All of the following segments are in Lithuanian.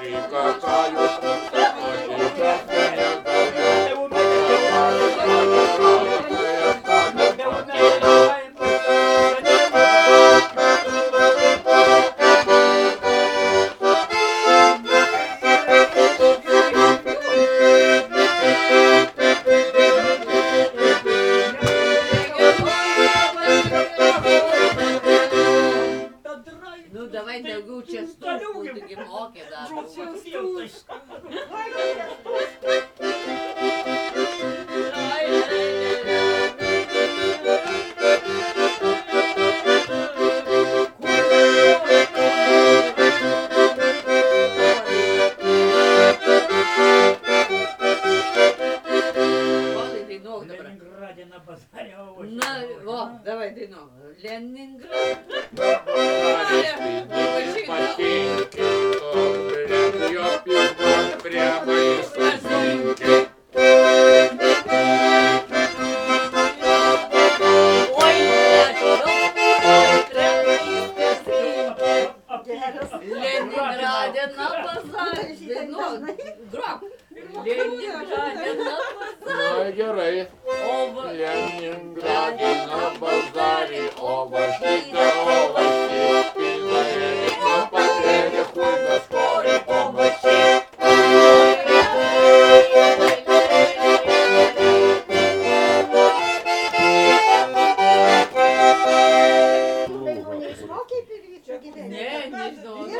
Река Калю. Тільки моки На базаре овощи. На... О, давай, Дино. Ленинград. Ленінграді на базарі. Ну, гроб. Ленінграді на базарі. Лагерей, Ова. в Ленинграде на базаре овощи да овощи.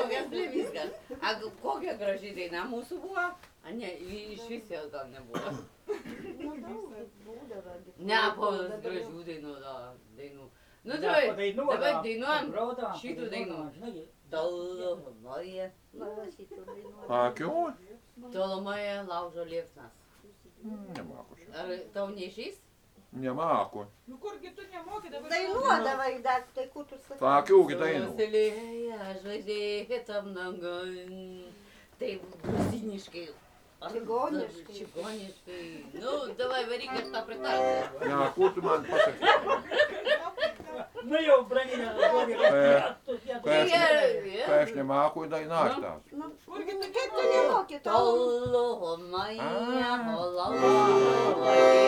kokias blevyzgas. A kokia graži daina mūsų buvo? A ne, iš vis jos gal nebuvo. Ne, po gražių dainų. dainų. Nu, tai dabar dainuojam šitų dainų. Tolumoje. Akiu. Tolumoje laužo liepsnas. Mm, Ar tau neišys? Nemaku. Nu kurgi tu nemoki dabar. Dainuodavai dar, tai kur tu sakai? Akiugi dainų. Susilieja žvaigždė tam dangan. Taip, gruziniškai. Čigoniškai. Čigoniškai. Nu, davai varyk ir tą pritarti. Ne, kur tu man pasakai? Nu jau E, kad kai aš- nemaku tas. Nu, nu, kaip tu nemoki, Ah. laužo liepsnas.